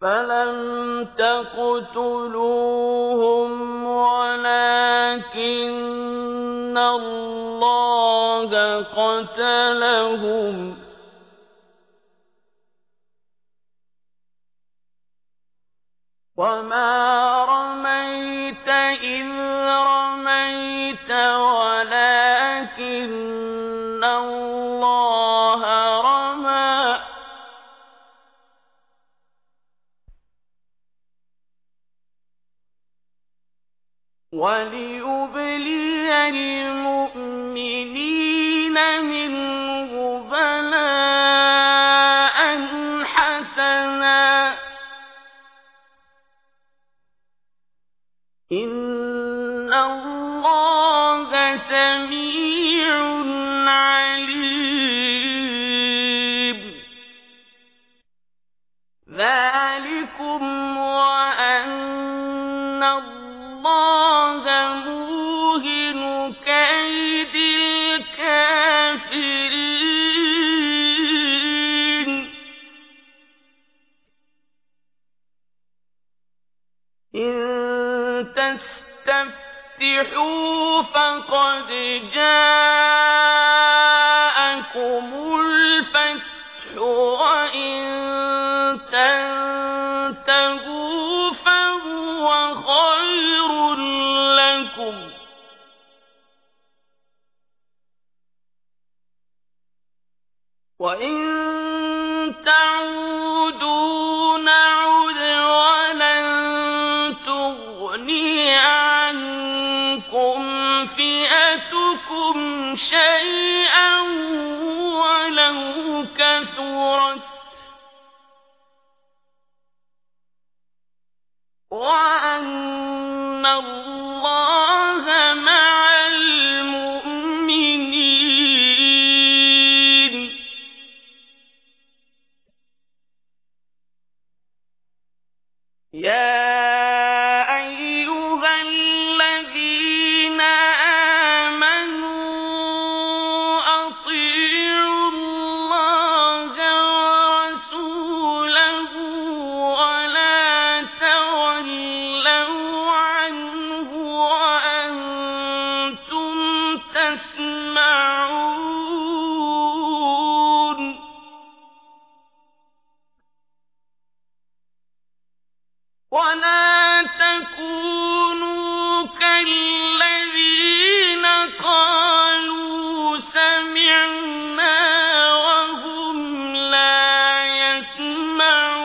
فَلَمْ تَقْتُلُوهُمْ وَلَٰكِنَّ اللَّهَ قَتَلَهُمْ ۚ وَمَا وَلِيُبْلِيَ الْمُؤْمِنِينَ مِنْهُ بَلَاءً حَسَنًا ۚ. إِنَّ اللَّهَ سَمِيعٌ عَلِيمٌ. ذَٰلِكُمْ فَقَدْ جَاءَكُمُ الْفَتْحُ ۖ وَإِن تَنتَهُوا فَهُوَ خَيْرٌ لَّكُمْ ۖ وَإِن شَيْئًا وَلَوْ كَثُرَتْ ۚ. وَأَنَّ اللَّهَ مَعَ الْمُؤْمِنِينَ. يَا وَلَا تَكُونُوا كَالَّذِينَ قَالُوا سَمِعْنَا وَهُمْ لَا يَسْمَعُونَ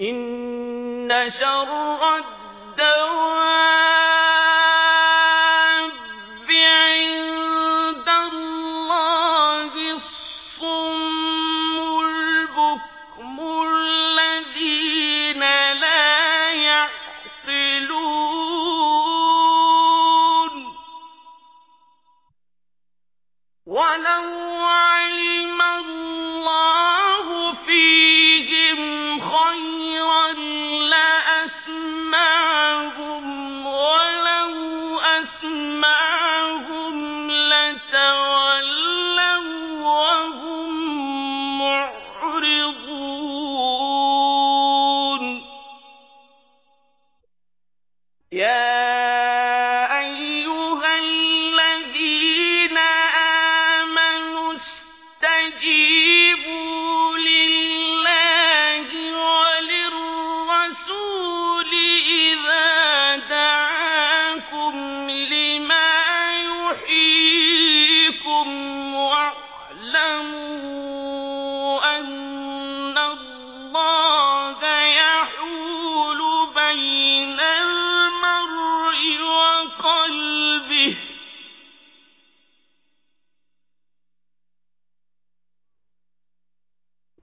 إِنَّ شَرَّ